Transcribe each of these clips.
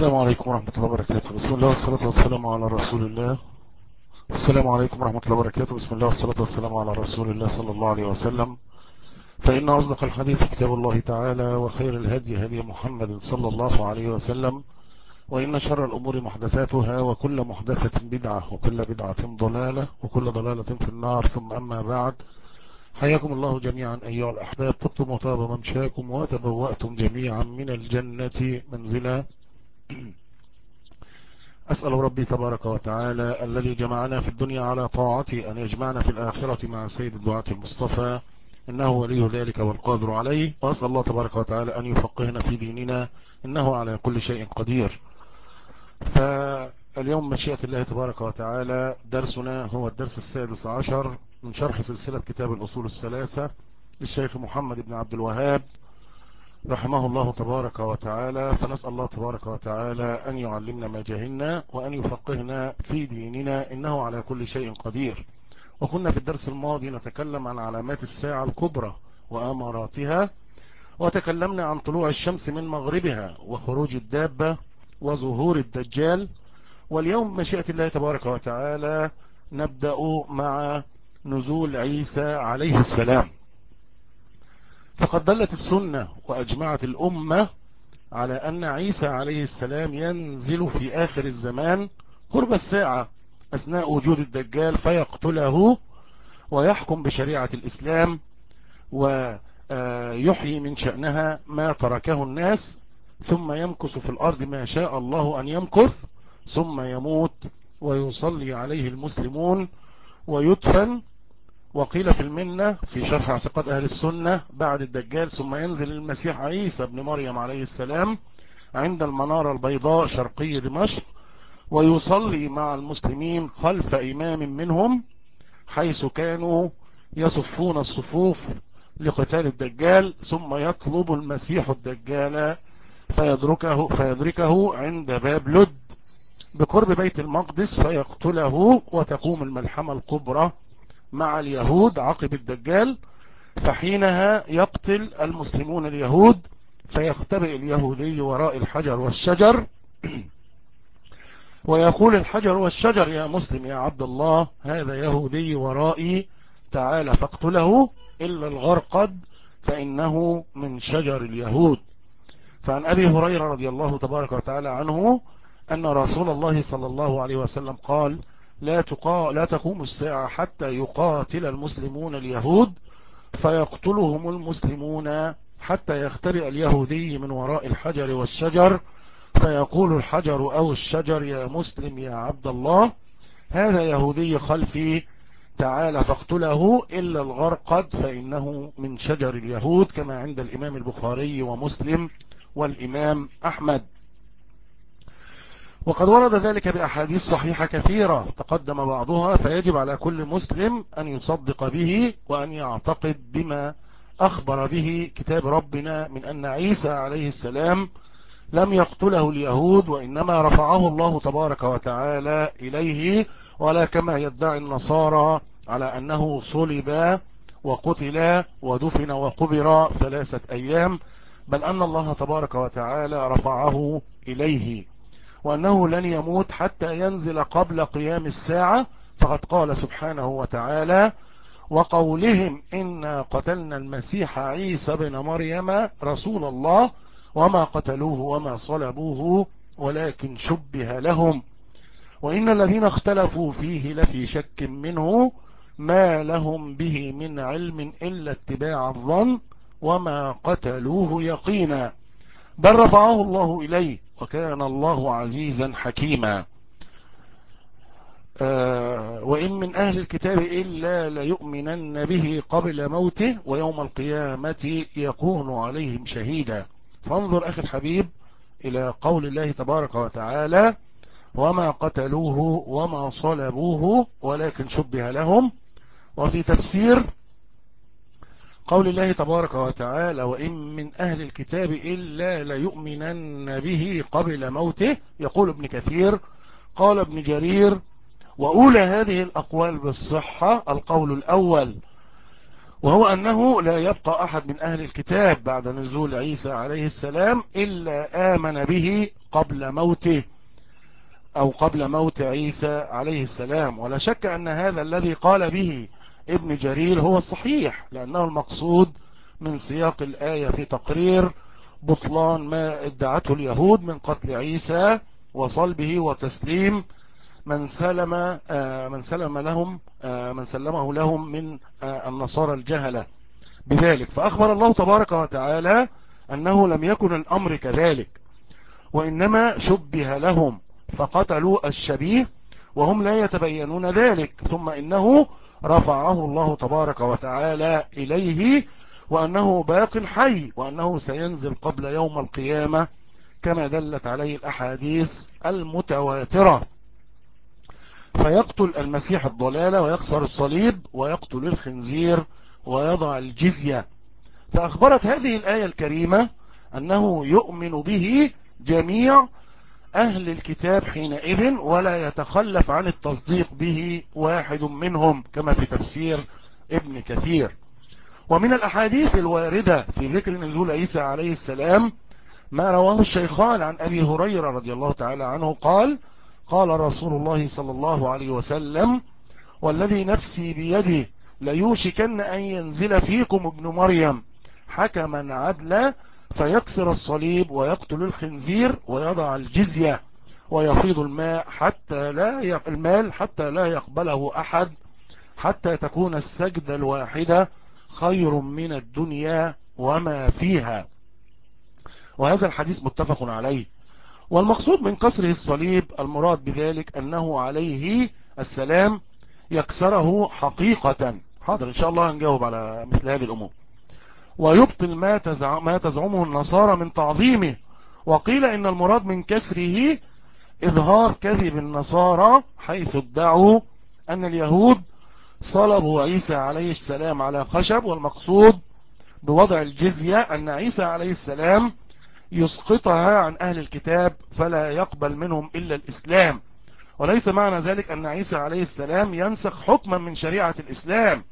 السلام عليكم ورحمة الله وبركاته. بسم الله والصلاة والسلام على رسول الله. السلام عليكم ورحمة الله وبركاته. بسم الله والصلاة والسلام على رسول الله صلى الله عليه وسلم. فإن أصدق الحديث كتاب الله تعالى وخير الهدي هدي محمد صلى الله عليه وسلم. وإن شر الأمور محدثاتها وكل محدثة بدعة وكل بدعة ضلالة وكل ضلالة في النار. ثم أما بعد حياكم الله جميعا أيها الأحباب. طبتم وطاب ممشاكم وتبوأتم جميعا من الجنة منزلا. أسأل ربي تبارك وتعالى الذي جمعنا في الدنيا على طاعته أن يجمعنا في الآخرة مع سيد الدعاة المصطفى. إنه ولي ذلك والقادر عليه. وأسأل الله تبارك وتعالى أن يفقهنا في ديننا. إنه على كل شيء قدير. فاليوم مشيئة الله تبارك وتعالى درسنا هو الدرس السادس عشر من شرح سلسلة كتاب الأصول الثلاثة للشيخ محمد بن عبد الوهاب. رحمه الله تبارك وتعالى فنسأل الله تبارك وتعالى أن يعلمنا ما جهلنا وأن يفقهنا في ديننا إنه على كل شيء قدير. وكنا في الدرس الماضي نتكلم عن علامات الساعة الكبرى وأماراتها وتكلمنا عن طلوع الشمس من مغربها وخروج الدابة وظهور الدجال. واليوم مشيئة الله تبارك وتعالى نبدأ مع نزول عيسى عليه السلام. فقد دلت السنة وأجمعت الأمة على أن عيسى عليه السلام ينزل في آخر الزمان قرب الساعة أثناء وجود الدجال فيقتله ويحكم بشريعة الإسلام ويحيي من شأنها ما تركه الناس ثم يمكث في الأرض ما شاء الله أن يمكث ثم يموت ويصلي عليه المسلمون ويدفن وقيل في المنة في شرح اعتقاد أهل السنة بعد الدجال ثم ينزل المسيح عيسى بن مريم عليه السلام عند المنارة البيضاء شرقي دمشق ويصلي مع المسلمين خلف إمام منهم حيث كانوا يصفون الصفوف لقتال الدجال ثم يطلب المسيح الدجال فيدركه, فيدركه عند باب لد بقرب بيت المقدس فيقتله وتقوم الملحمة الكبرى مع اليهود عقب الدجال فحينها يقتل المسلمون اليهود فيختبئ اليهودي وراء الحجر والشجر. ويقول الحجر والشجر يا مسلم يا عبد الله هذا يهودي ورائي تعال فاقتله إلا الغرقد فإنه من شجر اليهود. فعن أبي هريرة رضي الله تبارك وتعالى عنه أن رسول الله صلى الله عليه وسلم قال لا, تقا... لا تقوم الساعة حتى يقاتل المسلمون اليهود فيقتلهم المسلمون حتى يخترئ اليهودي من وراء الحجر والشجر فيقول الحجر أو الشجر يا مسلم يا عبد الله هذا يهودي خلفي تعال فاقتله إلا الغرقد فإنه من شجر اليهود كما عند الإمام البخاري ومسلم والإمام أحمد. وقد ورد ذلك بأحاديث صحيحة كثيرة. تقدم بعضها فيجب على كل مسلم أن يصدق به وأن يعتقد بما أخبر به كتاب ربنا من أن عيسى عليه السلام لم يقتله اليهود وإنما رفعه الله تبارك وتعالى إليه ولا كما يدعي النصارى على أنه صلب وقتل ودفن وقبر ثلاثة أيام بل أن الله تبارك وتعالى رفعه إليه. وأنه لن يموت حتى ينزل قبل قيام الساعة. فقد قال سبحانه وتعالى وقولهم إنا قتلنا المسيح عيسى بن مريم رسول الله وما قتلوه وما صلبوه ولكن شبه لهم. وإن الذين اختلفوا فيه لفي شك منه ما لهم به من علم إلا اتباع الظن وما قتلوه يقينا. بل رفعه الله إليه. وكان الله عزيزا حكيما. آه وإن من أهل الكتاب إلا ليؤمنن به قبل موته ويوم القيامة يكون عليهم شهيدا. فانظر أخي الحبيب إلى قول الله تبارك وتعالى وما قتلوه وما صلبوه ولكن شبه لهم وفي تفسير قول الله تبارك وتعالى وإن من أهل الكتاب إلا ليؤمنن به قبل موته. يقول ابن كثير قال ابن جرير وأولى هذه الأقوال بالصحة القول الأول وهو أنه لا يبقى أحد من أهل الكتاب بعد نزول عيسى عليه السلام إلا آمن به قبل موته أو قبل موت عيسى عليه السلام. ولا شك أن هذا الذي قال به ابن جرير هو الصحيح لأنه المقصود من سياق الآية في تقرير بطلان ما ادعته اليهود من قتل عيسى وصلبه وتسليم من سلم آه، من سلم لهم آه، من سلمه لهم من آه، النصارى الجهلة بذلك. فأخبر الله تبارك وتعالى أنه لم يكن الأمر كذلك وإنما شبه لهم فقتلوا الشبيه وهم لا يتبينون ذلك ثم إنه رفعه الله تبارك وتعالى إليه وأنه باق حي وأنه سينزل قبل يوم القيامة كما دلت عليه الأحاديث المتواترة. فيقتل المسيح الضلالة ويكسر الصليب ويقتل الخنزير ويضع الجزية. فأخبرت هذه الآية الكريمة أنه يؤمن به جميع أهل الكتاب حينئذ ولا يتخلف عن التصديق به واحد منهم كما في تفسير ابن كثير. ومن الأحاديث الواردة في ذكر نزول عيسى عليه السلام ما رواه الشيخان عن أبي هريرة رضي الله تعالى عنه قال قال رسول الله صلى الله عليه وسلم والذي نفسي بيده ليوشكن أن ينزل فيكم ابن مريم حكما عدلا فيكسر الصليب ويقتل الخنزير ويضع الجزية ويفيض الماء حتى لا المال حتى لا يقبله أحد حتى تكون السجدة الواحدة خير من الدنيا وما فيها. وهذا الحديث متفق عليه. والمقصود من كسره الصليب المراد بذلك أنه عليه السلام يكسره حقيقة. حاضر إن شاء الله هنجاوب على مثل هذه الأمور. ويبطل ما, ما تزعمه النصارى من تعظيمه. وقيل إن المراد من كسره إظهار كذب النصارى حيث ادعوا أن اليهود صلبوا عيسى عليه السلام على خشب والمقصود بوضع الجزية أن عيسى عليه السلام يسقطها عن أهل الكتاب فلا يقبل منهم إلا الإسلام. وليس معنى ذلك أن عيسى عليه السلام ينسخ حكما من شريعة الإسلام.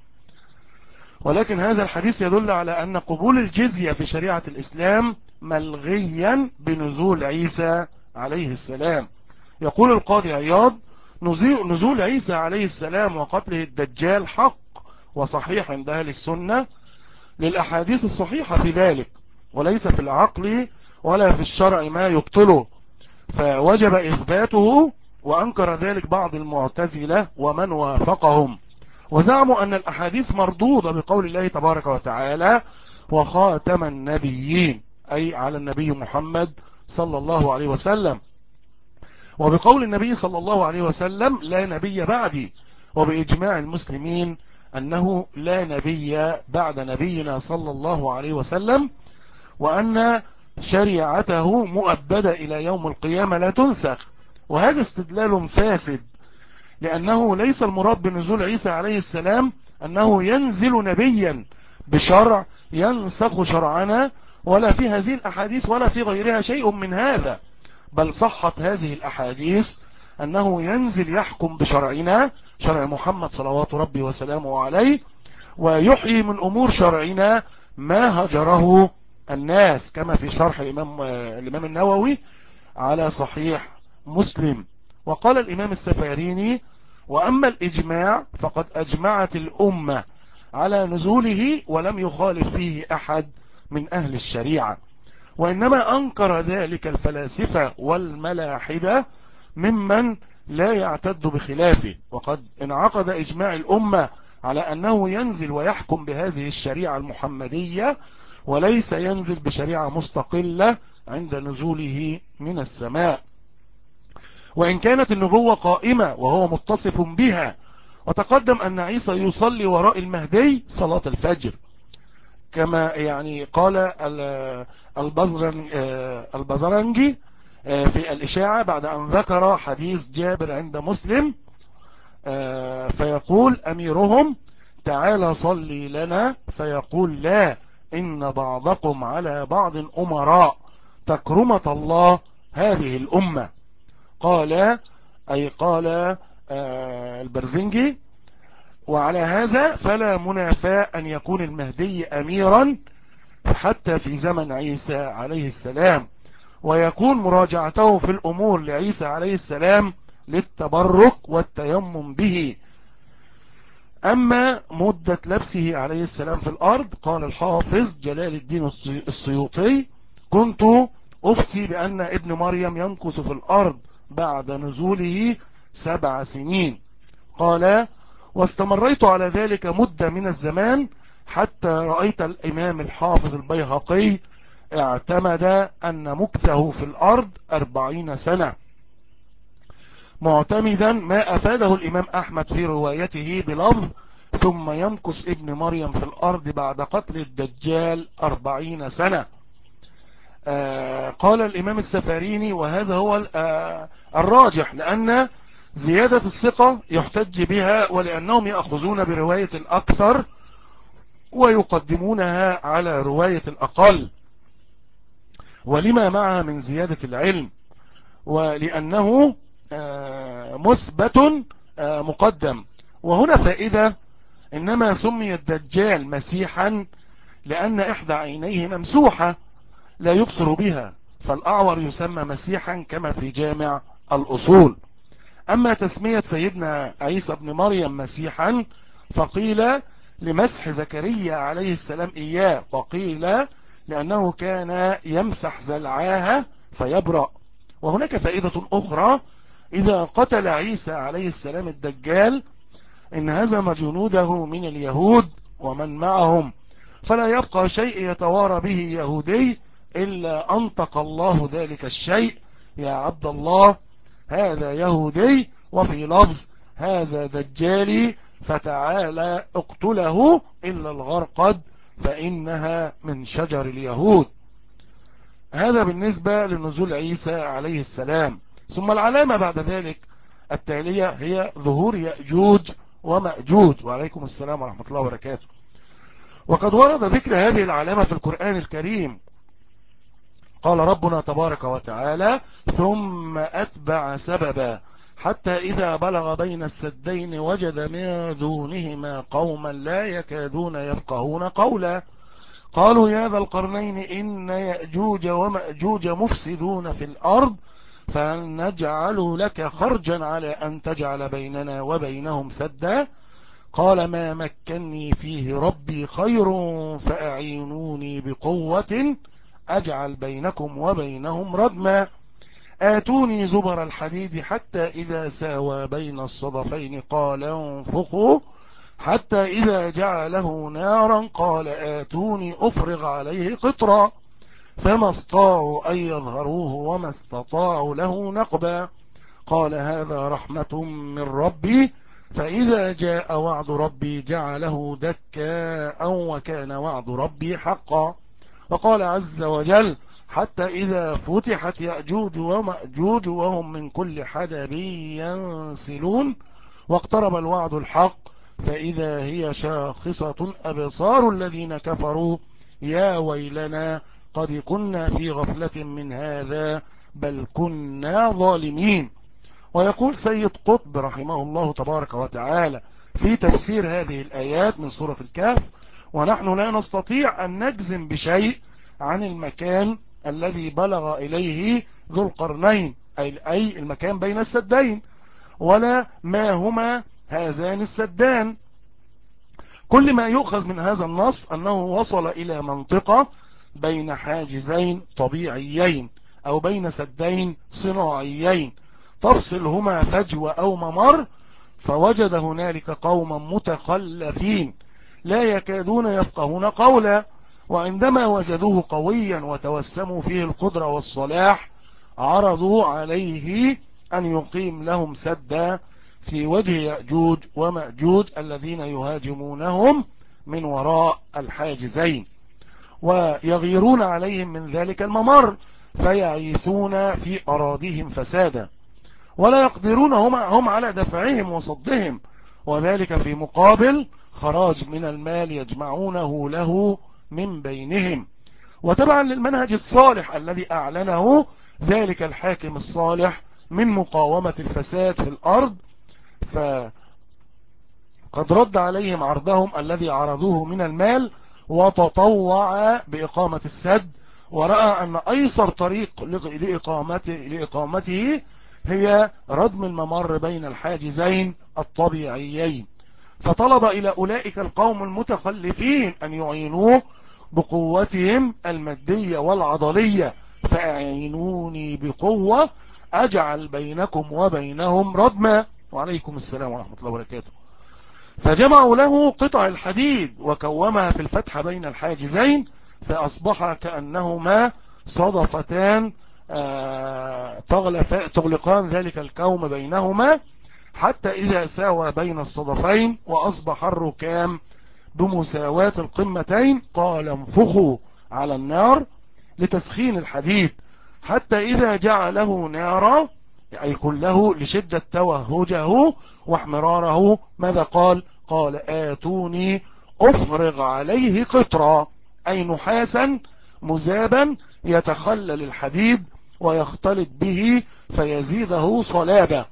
ولكن هذا الحديث يدل على أن قبول الجزية في شريعة الإسلام ملغيا بنزول عيسى عليه السلام. يقول القاضي عياض نزول عيسى عليه السلام وقتله الدجال حق وصحيح عند أهل السنة. للأحاديث الصحيحة في ذلك وليس في العقل ولا في الشرع ما يبطله. فوجب إثباته وأنكر ذلك بعض المعتزلة ومن وافقهم. وزعموا أن الأحاديث مردودة بقول الله تبارك وتعالى وخاتم النبيين أي على النبي محمد صلى الله عليه وسلم. وبقول النبي صلى الله عليه وسلم لا نبي بعدي وبإجماع المسلمين أنه لا نبي بعد نبينا صلى الله عليه وسلم وأن شريعته مؤبدة إلى يوم القيامة لا تنسخ. وهذا استدلال فاسد لأنه ليس المراد بنزول عيسى عليه السلام أنه ينزل نبيا بشرع ينسخ شرعنا ولا في هذه الأحاديث ولا في غيرها شيء من هذا. بل صحت هذه الأحاديث أنه ينزل يحكم بشرعنا شرع محمد صلوات ربي وسلامه عليه ويحيي من أمور شرعنا ما هجره الناس كما في شرح الإمام, الإمام النووي على صحيح مسلم. وقال الإمام السفاريني وأما الإجماع فقد أجمعت الأمة على نزوله ولم يخالف فيه أحد من أهل الشريعة. وإنما أنكر ذلك الفلاسفة والملاحدة ممن لا يعتد بخلافه. وقد انعقد إجماع الأمة على أنه ينزل ويحكم بهذه الشريعة المحمدية وليس ينزل بشريعة مستقلة عند نزوله من السماء. وإن كانت النبوة قائمة وهو متصف بها وتقدم أن عيسى يصلي وراء المهدي صلاة الفجر. كما يعني قال البزرنجي آه، في الإشاعة بعد أن ذكر حديث جابر عند مسلم آه، فيقول أميرهم تعالى صلي لنا. فيقول لا إن بعضكم على بعض أمراء تكرمة الله هذه الأمة. قال أي قال آه، البرزنجي وعلى هذا فلا منافاة أن يكون المهدي أميرا حتى في زمن عيسى عليه السلام. ويكون مراجعته في الأمور لعيسى عليه السلام للتبرك والتيمم به. أما مدة لبسه عليه السلام في الأرض قال الحافظ جلال الدين السيوطي كنت أفتي بأن ابن مريم يمكث في الأرض بعد نزوله سبع سنين. قال واستمريت على ذلك مدة من الزمان حتى رأيت الإمام الحافظ البيهقي اعتمد أن مكثه في الأرض أربعين سنة. معتمدا ما أفاده الإمام أحمد في روايته بلفظ ثم يمكث ابن مريم في الأرض بعد قتل الدجال أربعين سنة قال الإمام السفاريني وهذا هو آه الراجح لأن زيادة الثقة يحتج بها ولأنهم يأخذون برواية الأكثر ويقدمونها على رواية الأقل. ولما معها من زيادة العلم؟ ولأنه آه، مثبت آه، مقدم. وهنا فائدة إنما سمي الدجال مسيحا لأن إحدى عينيه ممسوحة. لا يبصر بها فالأعور يسمى مسيحا كما في جامع الأصول. أما تسمية سيدنا عيسى بن مريم مسيحا فقيل لمسح زكريا عليه السلام إياه وقيل لأنه كان يمسح زلعاها فيبرأ. وهناك فائدة أخرى إذا قتل عيسى عليه السلام الدجال إن هزم جنوده من اليهود ومن معهم. فلا يبقى شيء يتوارى به يهودي إلا أنطق الله ذلك الشيء. يا عبد الله هذا يهودي وفي لفظ هذا دجالي فتعالى اقتله إلا الغرقد فإنها من شجر اليهود. هذا بالنسبة لنزول عيسى عليه السلام. ثم العلامة بعد ذلك التالية هي ظهور يأجوج ومأجوج. وعليكم السلام ورحمة الله وبركاته. وقد ورد ذكر هذه العلامة في القرآن الكريم. قال ربنا تبارك وتعالى ثم أتبع سببا حتى إذا بلغ بين السدين وجد من دونهما قوما لا يكادون يفقهون قولا. قالوا يا ذا القرنين إن يأجوج ومأجوج مفسدون في الأرض فنجعل لك خرجا على أن تجعل بيننا وبينهم سدا. قال ما مكني فيه ربي خير فأعينوني بقوة أجعل بينكم وبينهم ردما. آتوني زبر الحديد حتى إذا ساوى بين الصدفين. قال انفخوا حتى إذا جعله نارا. قال آتوني أفرغ عليه قطرا. فما استطاعوا أن يظهروه وما استطاعوا له نقبا. قال هذا رحمة من ربي. فإذا جاء وعد ربي جعله دكاء وكان وعد ربي حقا. وقال عز وجل حتى إذا فتحت يأجوج ومأجوج وهم من كل حدب ينسلون واقترب الوعد الحق فإذا هي شاخصة أبصار الذين كفروا يا ويلنا قد كنا في غفلة من هذا بل كنا ظالمين. ويقول سيد قطب رحمه الله تبارك وتعالى في تفسير هذه الآيات من سورة الكهف ونحن لا نستطيع أن نجزم بشيء عن المكان الذي بلغ إليه ذو القرنين أي المكان بين السدين ولا ما هما هذان السدان. كل ما يؤخذ من هذا النص أنه وصل إلى منطقة بين حاجزين طبيعيين أو بين سدين صناعيين. تفصلهما فجوة أو ممر فوجد هنالك قوما متخلفين. لا يكادون يفقهون قولا وعندما وجدوه قويا وتوسموا فيه القدرة والصلاح عرضوا عليه أن يقيم لهم سدا في وجه يأجوج ومأجوج الذين يهاجمونهم من وراء الحاجزين. ويغيرون عليهم من ذلك الممر فيعيثون في أراضيهم فسادا. ولا يقدرون هم, على دفعهم وصدهم وذلك في مقابل خراج من المال يجمعونه له من بينهم. وتبعا للمنهج الصالح الذي أعلنه ذلك الحاكم الصالح من مقاومة الفساد في الأرض قد رد عليهم عرضهم الذي عرضوه من المال وتطوع بإقامة السد ورأى أن أيسر طريق لإقامته, لإقامته هي ردم الممر بين الحاجزين الطبيعيين. فطلب إلى أولئك القوم المتخلفين أن يعينوه بقوتهم المادية والعضلية. فأعينوني بقوة أجعل بينكم وبينهم ردما وعليكم السلام ورحمة الله وبركاته. فجمعوا له قطع الحديد وكومها في الفتح بين الحاجزين فأصبح كأنهما صدفتان آه، تغلقان ذلك الكوم بينهما. حتى إذا ساوى بين الصدفين وأصبح الركام بمساواة القمتين قال انفخوا على النار لتسخين الحديد حتى إذا جعله نارا أي كله لشدة توهجه واحمراره. ماذا قال؟ قال آتوني أفرغ عليه قطرا. أي نحاسا مذابا يتخلل الحديد ويختلط به فيزيده صلابة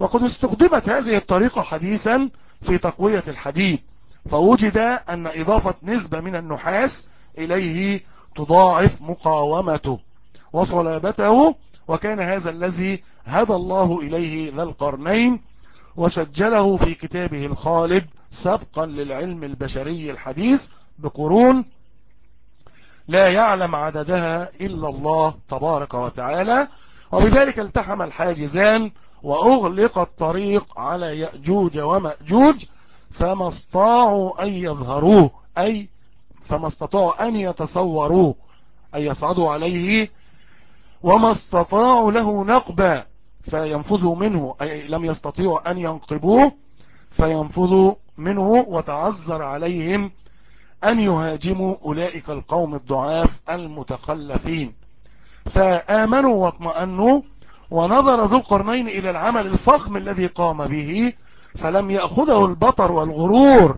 وقد استخدمت هذه الطريقة حديثا في تقوية الحديد فوجد أن إضافة نسبة من النحاس إليه تضاعف مقاومته وصلابته وكان هذا الذي هدى الله إليه ذا القرنين وسجله في كتابه الخالد سبقا للعلم البشري الحديث بقرون لا يعلم عددها إلا الله تبارك وتعالى وبذلك التحم الحاجزان وأغلق الطريق على يأجوج ومأجوج فما استطاعوا أن يظهروه أي فما استطاعوا أن يتصوروه أي يصعدوا عليه وما استطاعوا له نقبا فينفذوا منه أي لم يستطيعوا أن ينقبوه فينفذوا منه وتعذر عليهم أن يهاجموا أولئك القوم الضعاف المتخلفين. فآمنوا واطمأنوا ونظر ذو القرنين إلى العمل الفخم الذي قام به فلم يأخذه البطر والغرور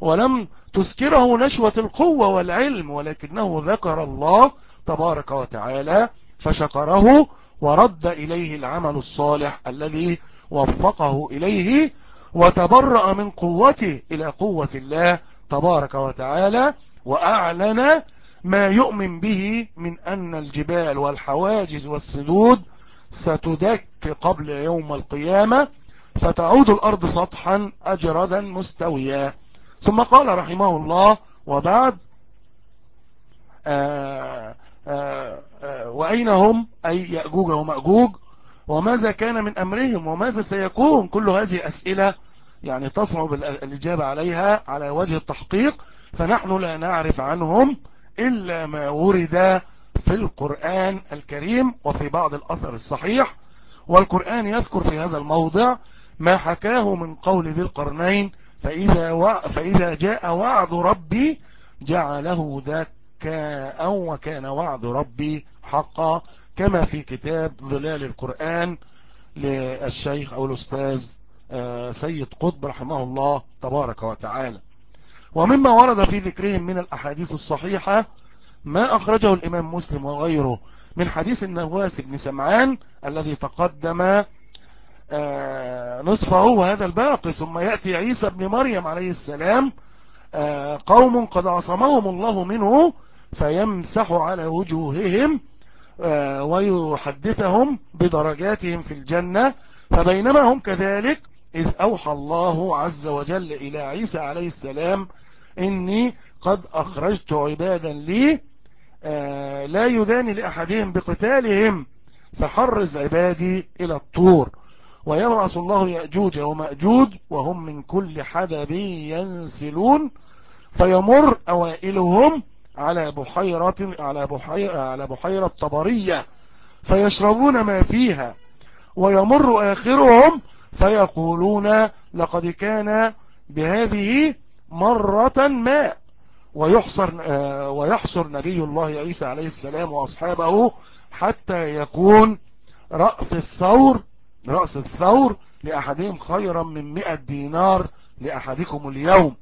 ولم تسكره نشوة القوة والعلم ولكنه ذكر الله تبارك وتعالى فشكره ورد إليه العمل الصالح الذي وفقه إليه وتبرأ من قوته إلى قوة الله تبارك وتعالى وأعلن ما يؤمن به من أن الجبال والحواجز والسدود ستدك قبل يوم القيامة فتعود الأرض سطحا أجردا مستويا. ثم قال رحمه الله وبعد آآ آآ آآ وأين هم؟ أي يأجوج ومأجوج. وماذا كان من أمرهم؟ وماذا سيكون؟ كل هذه أسئلة يعني تصعب الإجابة عليها على وجه التحقيق. فنحن لا نعرف عنهم إلا ما ورد في القرآن الكريم وفي بعض الأثر الصحيح والقرآن يذكر في هذا الموضع ما حكاه من قول ذي القرنين فإذا, و... فإذا جاء وعد ربي جعله دكاء وكان وعد ربي حقا كما في كتاب ظلال القرآن للشيخ أو الأستاذ آه، سيد قطب رحمه الله تبارك وتعالى. ومما ورد في ذكرهم من الأحاديث الصحيحة ما أخرجه الإمام مسلم وغيره من حديث النواس بن سمعان الذي تقدم آه، نصفه وهذا الباقي. ثم يأتي عيسى بن مريم عليه السلام آه، قوم قد عصمهم الله منه فيمسح على وجوههم ويحدثهم بدرجاتهم في الجنة. فبينما هم كذلك إذ أوحى الله عز وجل إلى عيسى عليه السلام إني قد أخرجت عبادا لي آه، لا يداني لأحدهم بقتالهم فحرز عبادي إلى الطور. ويبعث الله يأجوج ومأجوج وهم من كل حدب ينسلون. فيمر أوائلهم على بحيرة على بحيرة على بحيرة طبرية فيشربون ما فيها. ويمر آخرهم فيقولون لقد كان بهذه مرة ما. ويحصر, آه، ويحصر نبي الله عيسى عليه السلام وأصحابه حتى يكون رأس الثور رأس الثور لأحدهم خيرا من مئة دينار لأحدكم اليوم.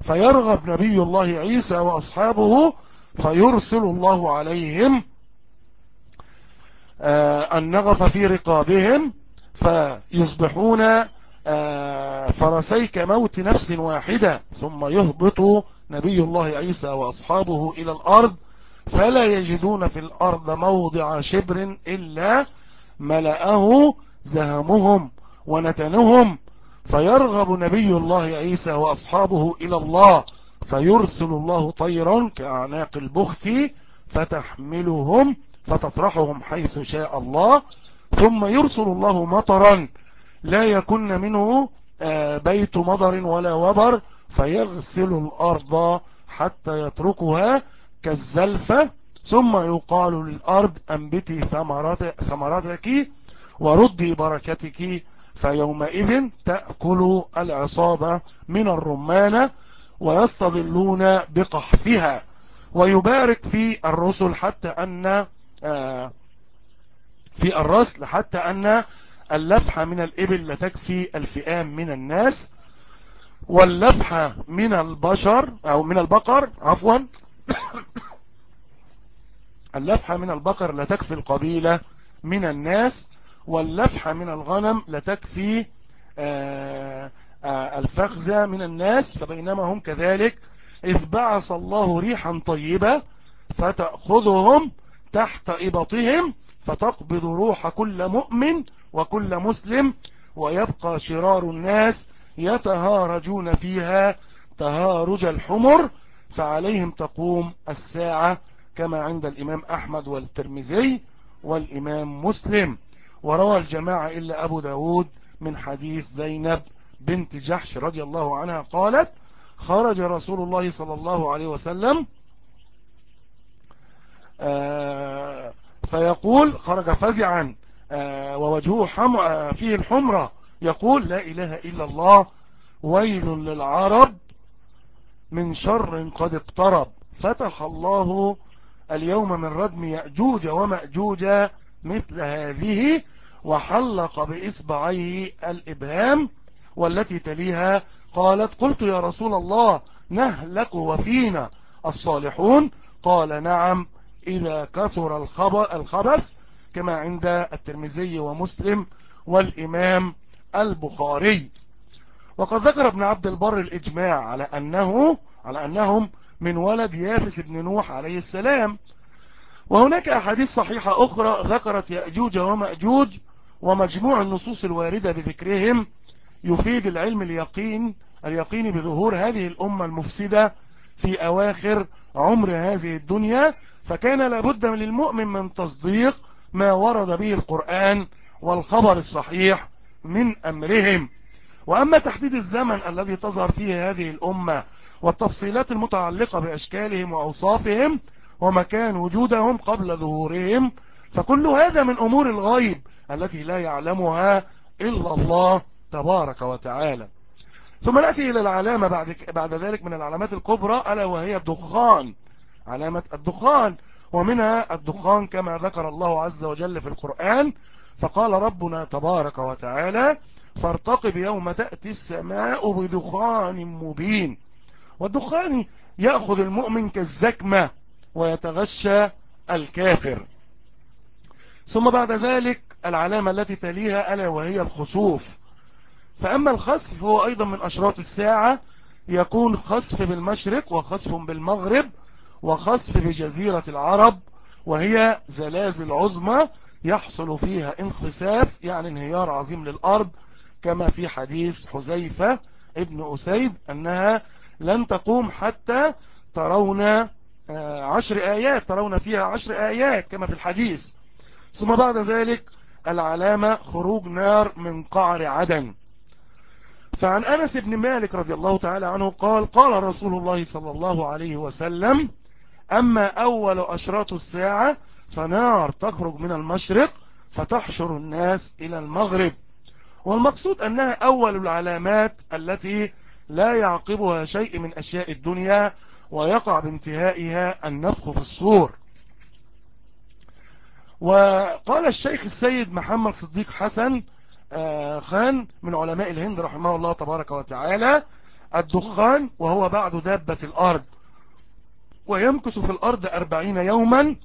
فيرغب نبي الله عيسى وأصحابه فيرسل الله عليهم آه، النغف في رقابهم فيصبحون آه، آه، فرسي كموت نفس واحدة ثم يهبط نبي الله عيسى وأصحابه إلى الأرض فلا يجدون في الأرض موضع شبر إلا ملأه زهمهم ونتنهم. فيرغب نبي الله عيسى وأصحابه إلى الله فيرسل الله طيرا كأعناق البخت فتحملهم فتطرحهم حيث شاء الله. ثم يرسل الله مطرا لا يكن منه آه، بيت مضر ولا وبر فيغسل الأرض حتى يتركها كالزلفة ثم يقال للأرض أنبتي ثمرتك وردي بركتك فيومئذ تأكل العصابة من الرمانة ويستظلون بقحفها. ويبارك في الرسل حتى أن آه، في الرسل حتى أن اللفحة من الإبل لتكفي الفئام من الناس. واللفحة من البشر أو من البقر عفوا. اللفحة من البقر لتكفي القبيلة من الناس واللفحة من الغنم لتكفي آه، آه، الفخزة من الناس فبينما هم كذلك إذ بعث الله ريحا طيبة فتأخذهم تحت إبطهم فتقبض روح كل مؤمن وكل مسلم ويبقى شرار الناس يتهارجون فيها تهارج الحمر فعليهم تقوم الساعة كما عند الإمام أحمد والترمذي والإمام مسلم وروى الجماعة إلا أبو داود من حديث زينب بنت جحش رضي الله عنها قالت خرج رسول الله صلى الله عليه وسلم آه، فيقول خرج فزعا آه، ووجهه. آه، فيه الحمرة يقول لا إله إلا الله ويل للعرب من شر قد اقترب. فتح الله اليوم من ردم يأجوج ومأجوج مثل هذه وحلق بإصبعيه الإبهام والتي تليها. قالت قلت يا رسول الله نهلك وفينا الصالحون؟ قال نعم إذا كثر الخبث كما عند الترمذي ومسلم والإمام البخاري. وقد ذكر ابن عبد البر الإجماع على أنه على أنهم من ولد يافس بن نوح عليه السلام. وهناك أحاديث صحيحة أخرى ذكرت يأجوج ومأجوج ومجموع النصوص الواردة بذكرهم يفيد العلم اليقين اليقين بظهور هذه الأمة المفسدة في أواخر عمر هذه الدنيا. فكان لابد للمؤمن من تصديق ما ورد به القرآن والخبر الصحيح من أمرهم. وأما تحديد الزمن الذي تظهر فيه هذه الأمة والتفصيلات المتعلقة بأشكالهم وأوصافهم ومكان وجودهم قبل ظهورهم فكل هذا من أمور الغيب التي لا يعلمها إلا الله تبارك وتعالى. ثم نأتي إلى العلامة بعد, بعد ذلك من العلامات الكبرى ألا وهي الدخان. علامة الدخان. ومنها الدخان كما ذكر الله عز وجل في القرآن فقال ربنا تبارك وتعالى فارتقب يوم تأتي السماء بدخان مبين. والدخان يأخذ المؤمن كالزكمة ويتغشى الكافر. ثم بعد ذلك العلامة التي تليها ألا وهي الخسوف. فأما الخسف هو أيضا من أشراط الساعة يكون خسف بالمشرق وخسف بالمغرب وخسف بجزيرة العرب وهي زلازل عظمى يحصل فيها انخساف يعني انهيار عظيم للأرض كما في حديث حزيفة ابن أسيد أنها لن تقوم حتى ترون آه، عشر آيات ترون فيها عشر آيات كما في الحديث. ثم بعد ذلك العلامة خروج نار من قعر عدن. فعن أنس بن مالك رضي الله تعالى عنه قال قال رسول الله صلى الله عليه وسلم أما أول أشراط الساعة فنار تخرج من المشرق فتحشر الناس إلى المغرب. والمقصود أنها أول العلامات التي لا يعقبها شيء من أشياء الدنيا ويقع بانتهائها النفخ في الصور. وقال الشيخ السيد محمد صديق حسن آه، خان من علماء الهند رحمه الله تبارك وتعالى الدخان وهو بعد دابة الأرض. ويمكث في الأرض أربعين يوما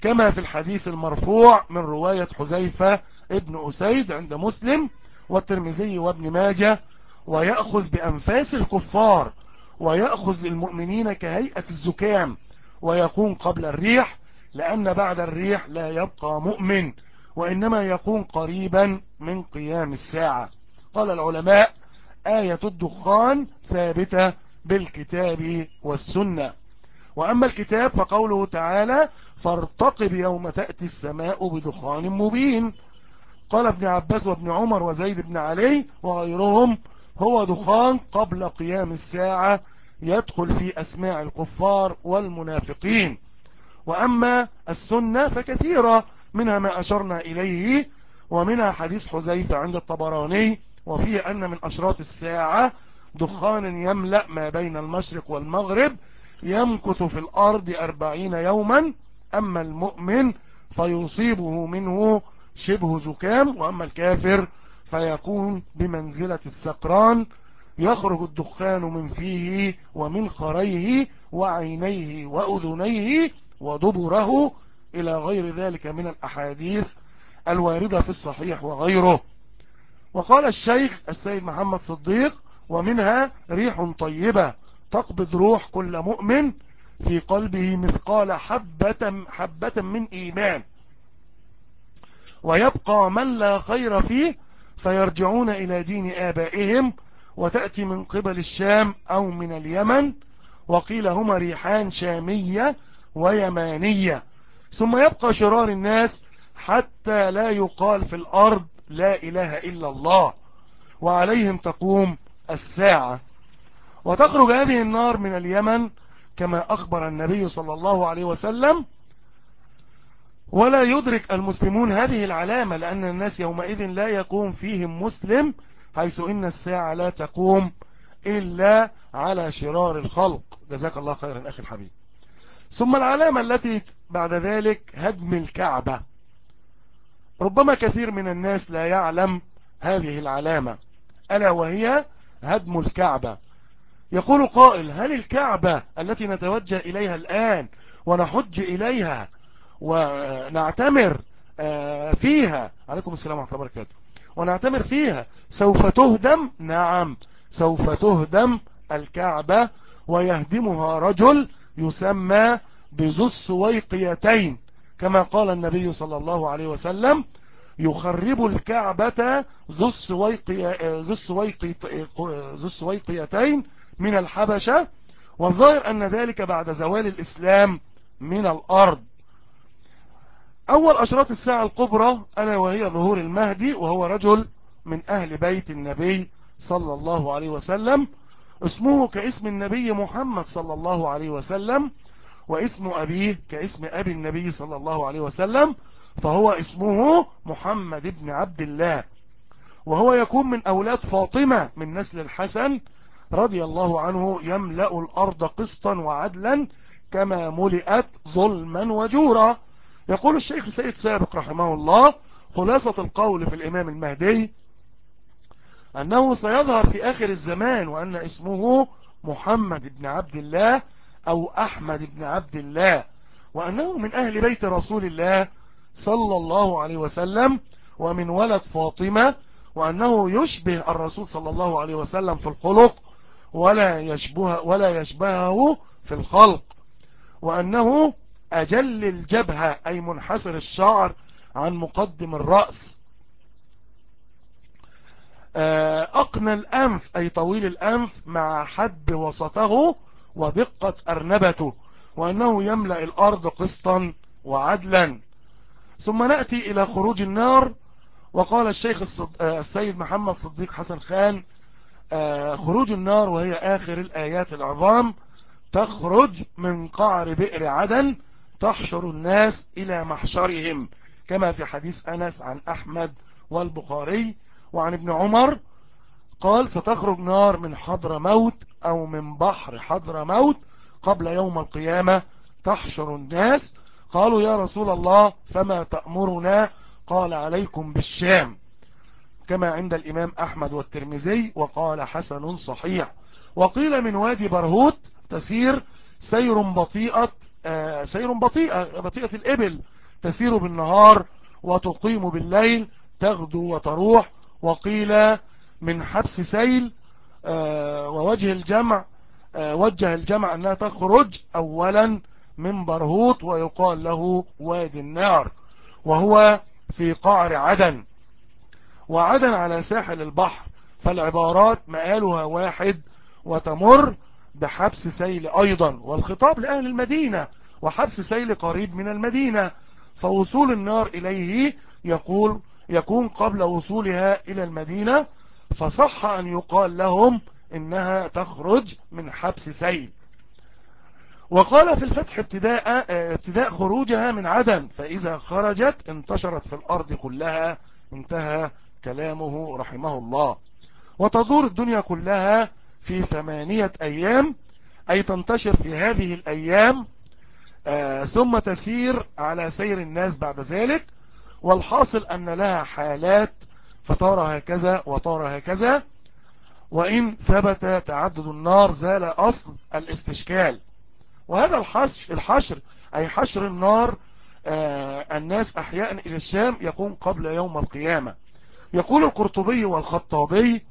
كما في الحديث المرفوع من رواية حزيفة ابن أسيد عند مسلم والترمذي وابن ماجه ويأخذ بأنفاس الكفار ويأخذ المؤمنين كهيئة الزكام ويكون قبل الريح لأن بعد الريح لا يبقى مؤمن وإنما يكون قريبا من قيام الساعة. قال العلماء آية الدخان ثابتة بالكتاب والسنة. وأما الكتاب فقوله تعالى فارتقب يوم تأتي السماء بدخان مبين. قال ابن عباس وابن عمر وزيد بن علي وغيرهم هو دخان قبل قيام الساعة يدخل في أسماع الكفار والمنافقين. وأما السنة فكثيرة منها ما أشرنا إليه ومنها حديث حزيفة عند الطبراني وفيه أن من أشراط الساعة دخان يملأ ما بين المشرق والمغرب يمكث في الأرض أربعين يوما أما المؤمن فيصيبه منه شبه زكام وأما الكافر فيكون بمنزلة السقران يخرج الدخان من فيه ومن خريه وعينيه وأذنيه ودبره إلى غير ذلك من الأحاديث الواردة في الصحيح وغيره. وقال الشيخ السيد محمد صديق ومنها ريح طيبة. تقبض روح كل مؤمن في قلبه مثقال حبة, حبة من إيمان. ويبقى من لا خير فيه فيرجعون إلى دين آبائهم وتأتي من قبل الشام أو من اليمن. وقيل هما ريحان شامية ويمانية. ثم يبقى شرار الناس حتى لا يقال في الأرض لا إله إلا الله. وعليهم تقوم الساعة. وتخرج هذه النار من اليمن كما أخبر النبي صلى الله عليه وسلم. ولا يدرك المسلمون هذه العلامة لأن الناس يومئذ لا يكون فيهم مسلم حيث إن الساعة لا تقوم إلا على شرار الخلق. جزاك الله خيرا أخي الحبيب. ثم العلامة التي بعد ذلك هدم الكعبة. ربما كثير من الناس لا يعلم هذه العلامة ألا وهي هدم الكعبة. يقول قائل هل الكعبة التي نتوجه إليها الآن ونحج إليها ونعتمر آه، فيها عليكم السلام ورحمة الله وبركاته ونعتمر فيها سوف تهدم؟ نعم سوف تهدم الكعبة ويهدمها رجل يسمى بذو السويقيتين كما قال النبي صلى الله عليه وسلم يخرب الكعبة ذو السويقيتين من الحبشة والظاهر أن ذلك بعد زوال الإسلام من الأرض. أول أشراط الساعة الكبرى ألا وهي ظهور المهدي وهو رجل من أهل بيت النبي صلى الله عليه وسلم. اسمه كاسم النبي محمد صلى الله عليه وسلم واسم أبيه كاسم أبي النبي صلى الله عليه وسلم فهو اسمه محمد بن عبد الله. وهو يكون من أولاد فاطمة من نسل الحسن رضي الله عنه يملأ الأرض قسطا وعدلا كما ملئت ظلما وجورا. يقول الشيخ سيد سابق رحمه الله خلاصة القول في الإمام المهدي أنه سيظهر في آخر الزمان وأن اسمه محمد بن عبد الله أو أحمد بن عبد الله وأنه من أهل بيت رسول الله صلى الله عليه وسلم ومن ولد فاطمة وأنه يشبه الرسول صلى الله عليه وسلم في الخلق ولا يشبه ولا يشبهه في الخلق وأنه أجل الجبهة أي منحسر الشعر عن مقدم الرأس. آه، أقنى الأنف أي طويل الأنف مع حد وسطه ودقة أرنبته وأنه يملأ الأرض قسطا وعدلا. ثم نأتي إلى خروج النار وقال الشيخ آه، السيد محمد صديق حسن خان خروج النار وهي آخر الآيات العظام تخرج من قعر بئر عدن تحشر الناس إلى محشرهم. كما في حديث أنس عن أحمد والبخاري وعن ابن عمر قال ستخرج نار من حضر موت أو من بحر حضر موت قبل يوم القيامة تحشر الناس. قالوا يا رسول الله فما تأمرنا؟ قال عليكم بالشام. كما عند الإمام أحمد والترمذي وقال حسن صحيح. وقيل من وادي برهوت تسير سير بطيئة آه، سير بطيئة بطيئة الإبل تسير بالنهار وتقيم بالليل تغدو وتروح. وقيل من حبس سيل آه، ووجه الجمع آه، وجه الجمع أنها تخرج أولا من برهوت ويقال له وادي النار وهو في قعر عدن. وعدن على ساحل البحر فالعبارات مآلها واحد وتمر بحبس سيل أيضا والخطاب لأهل المدينة وحبس سيل قريب من المدينة. فوصول النار إليه يقول يكون قبل وصولها إلى المدينة فصح أن يقال لهم إنها تخرج من حبس سيل. وقال في الفتح ابتداء, ابتداء خروجها من عدن فإذا خرجت انتشرت في الأرض كلها انتهى كلامه رحمه الله وتدور الدنيا كلها في ثمانية أيام أي تنتشر في هذه الأيام آه ثم تسير على سير الناس بعد ذلك والحاصل أن لها حالات فترى هكذا وترى هكذا وإن ثبت تعدد النار زال أصل الاستشكال. وهذا الحشر, الحشر أي حشر النار آه الناس أحياء إلى الشام يكون قبل يوم القيامة. يقول القرطبي والخطابي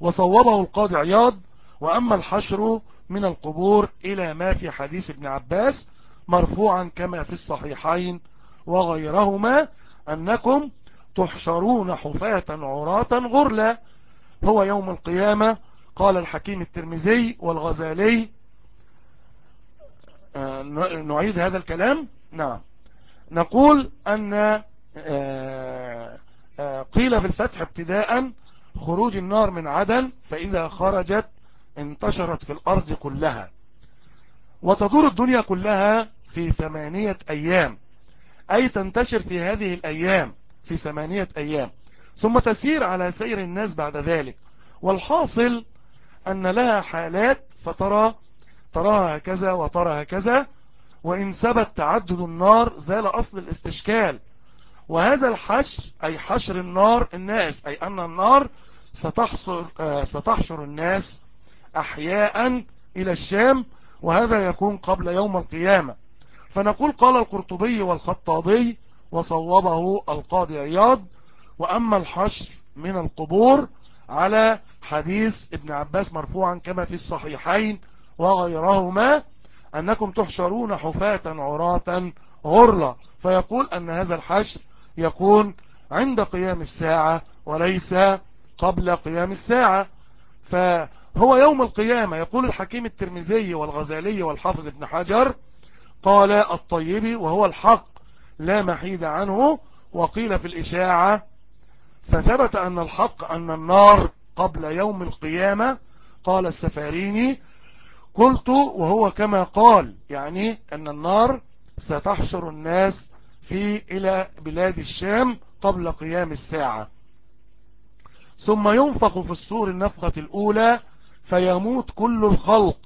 وصوبه القاضي عياض وأما الحشر من القبور إلى ما في حديث ابن عباس مرفوعا كما في الصحيحين وغيرهما أنكم تحشرون حفاة عراة غرلا. هو يوم القيامة قال الحكيم الترمذي والغزالي. آه، نعيد هذا الكلام؟ نعم. نقول أن آه، قيل في الفتح ابتداء خروج النار من عدن فإذا خرجت انتشرت في الأرض كلها. وتدور الدنيا كلها في ثمانية أيام. أي تنتشر في هذه الأيام في ثمانية أيام. ثم تسير على سير الناس بعد ذلك. والحاصل أن لها حالات فترى تراها هكذا وترى هكذا. وإن ثبت تعدد النار زال أصل الاستشكال. وهذا الحشر أي حشر النار الناس أي أن النار ستحشر, آه، ستحشر الناس أحياء إلى الشام وهذا يكون قبل يوم القيامة. فنقول قال القرطبي والخطابي وصوبه القاضي عياض وأما الحشر من القبور على حديث ابن عباس مرفوعا كما في الصحيحين وغيرهما أنكم تحشرون حفاة عراة غرلة فيقول أن هذا الحشر يكون عند قيام الساعة وليس قبل قيام الساعة. فهو يوم القيامة يقول الحكيم الترمذي والغزالي والحافظ ابن حجر قال الطيبي وهو الحق لا محيد عنه وقيل في الإشاعة فثبت أن الحق أن النار قبل يوم القيامة. قال السفاريني قلت وهو كما قال يعني أن النار ستحشر الناس في إلى بلاد الشام قبل قيام الساعة. ثم ينفخ في السور النفخة الأولى فيموت كل الخلق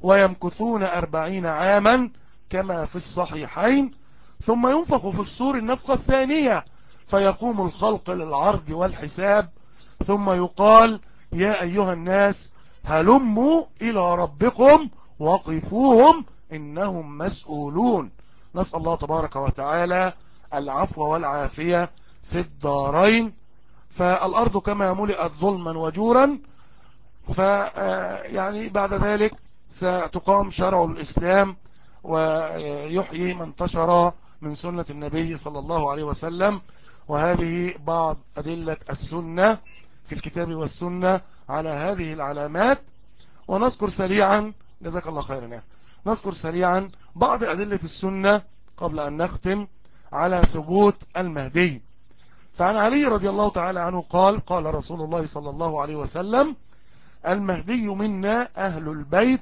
ويمكثون أربعين عاما كما في الصحيحين. ثم ينفخ في السور النفخة الثانية فيقوم الخلق للعرض والحساب. ثم يقال يا أيها الناس هلموا إلى ربكم وقفوهم إنهم مسؤولون. نسأل الله تبارك وتعالى العفو والعافية في الدارين. فالأرض كما ملئت ظلما وجورا فيعني بعد ذلك ستقام شرع الإسلام ويحيي من انتشر من سنة النبي صلى الله عليه وسلم. وهذه بعض أدلة السنة في الكتاب والسنة على هذه العلامات. ونذكر سريعا جزاك الله خيرا. نذكر سريعا بعض أدلة السنة قبل أن نختم على ثبوت المهدي. فعن علي رضي الله تعالى عنه قال قال رسول الله صلى الله عليه وسلم المهدي منا أهل البيت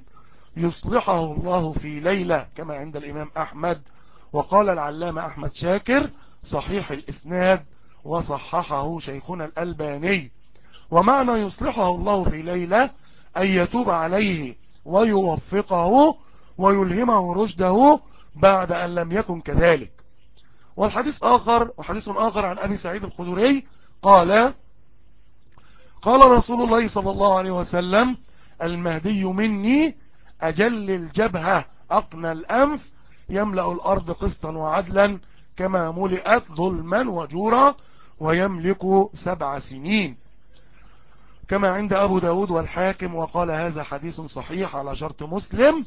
يصلحه الله في ليلة كما عند الإمام أحمد. وقال العلامة أحمد شاكر صحيح الإسناد وصححه شيخنا الألباني. ومعنى يصلحه الله في ليلة أن يتوب عليه ويوفقه ويلهمه رشده بعد أن لم يكن كذلك. والحديث آخر وحديث آخر عن أبي سعيد الخدري قال قال رسول الله صلى الله عليه وسلم المهدي مني أجل الجبهة أقنى الأنف يملأ الأرض قسطا وعدلا كما ملئت ظلما وجورا ويملك سبع سنين. كما عند أبو داود والحاكم وقال هذا حديث صحيح على شرط مسلم.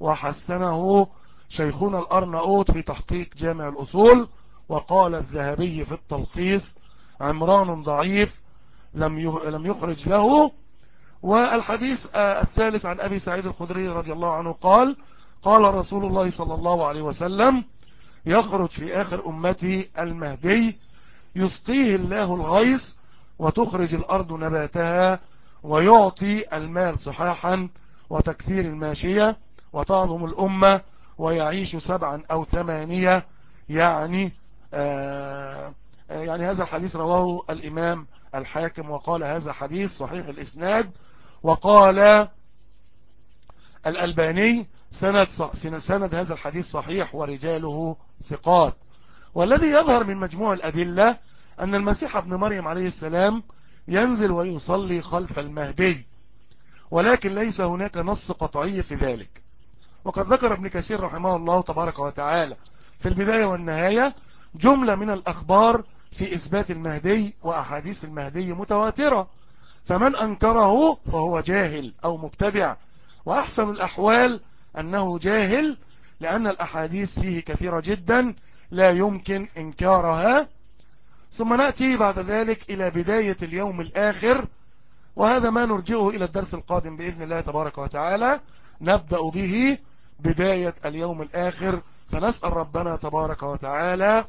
وحسنه شيخنا الأرناؤوط في تحقيق جامع الأصول وقال الذهبي في التلخيص عمران ضعيف لم يخرج له. والحديث الثالث عن أبي سعيد الخدري رضي الله عنه قال قال رسول الله صلى الله عليه وسلم يخرج في آخر أمتي المهدي يسقيه الله الغيث وتخرج الأرض نباتها ويعطي المال صحاحا وتكثير الماشية. وتعظم الأمة ويعيش سبعا أو ثمانية يعني آه يعني هذا الحديث رواه الإمام الحاكم وقال هذا حديث صحيح الإسناد وقال الألباني سند, سند هذا الحديث صحيح ورجاله ثقات. والذي يظهر من مجموع الأدلة أن المسيح ابن مريم عليه السلام ينزل ويصلي خلف المهدي ولكن ليس هناك نص قطعي في ذلك. وقد ذكر ابن كثير رحمه الله تبارك وتعالى في البداية والنهاية جملة من الأخبار في إثبات المهدي وأحاديث المهدي متواترة. فمن أنكره فهو جاهل أو مبتدع. وأحسن الأحوال أنه جاهل لأن الأحاديث فيه كثيرة جدا لا يمكن إنكارها. ثم نأتي بعد ذلك إلى بداية اليوم الآخر وهذا ما نرجعه إلى الدرس القادم بإذن الله تبارك وتعالى. نبدأ به بداية اليوم الآخر فنسأل ربنا تبارك وتعالى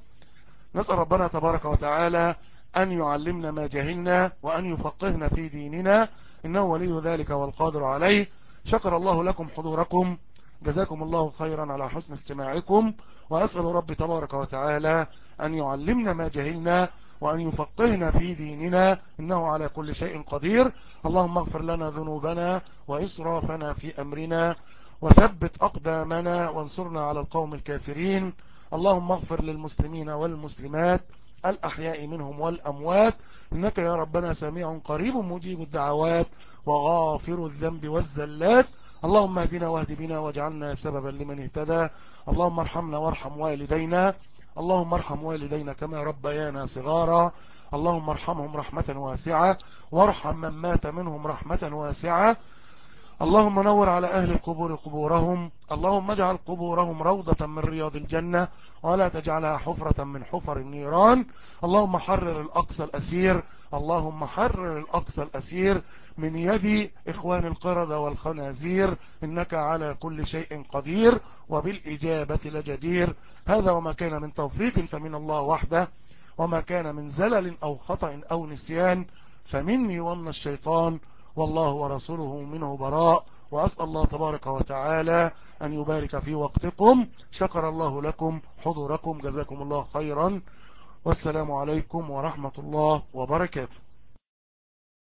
نسأل ربنا تبارك وتعالى أن يعلمنا ما جهلنا وأن يفقهنا في ديننا إنه ولي ذلك والقادر عليه. شكر الله لكم حضوركم. جزاكم الله خيرا على حسن استماعكم. وأسأل رب تبارك وتعالى أن يعلمنا ما جهلنا وأن يفقهنا في ديننا إنه على كل شيء قدير. اللهم اغفر لنا ذنوبنا وإسرافنا في أمرنا. وثبت أقدامنا وانصرنا على القوم الكافرين. اللهم اغفر للمسلمين والمسلمات الأحياء منهم والأموات. إنك يا ربنا سميع قريب مجيب الدعوات وغافر الذنب والزلات. اللهم اهدنا واهد بنا واجعلنا سببا لمن اهتدى. اللهم ارحمنا وارحم والدينا. اللهم ارحم والدينا كما ربيانا صغارا. اللهم ارحمهم رحمة واسعة. وارحم من مات منهم رحمة واسعة. اللهم نور على أهل القبور قبورهم. اللهم اجعل قبورهم روضة من رياض الجنة ولا تجعلها حفرة من حفر النيران. اللهم حرر الأقصى الأسير. اللهم حرر الأقصى الأسير من يد إخوان القردة والخنازير. إنك على كل شيء قدير وبالإجابة لجدير. هذا وما كان من توفيق فمن الله وحده. وما كان من زلل أو خطأ أو نسيان فمني ومن الشيطان. والله ورسوله منه براء وأسأل الله تبارك وتعالى أن يبارك في وقتكم. شكر الله لكم حضوركم. جزاكم الله خيرا. والسلام عليكم ورحمة الله وبركاته.